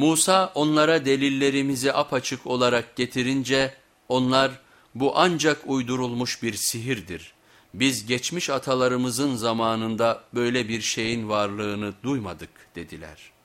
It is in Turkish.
Musa onlara delillerimizi apaçık olarak getirince onlar bu ancak uydurulmuş bir sihirdir. Biz geçmiş atalarımızın zamanında böyle bir şeyin varlığını duymadık dediler.''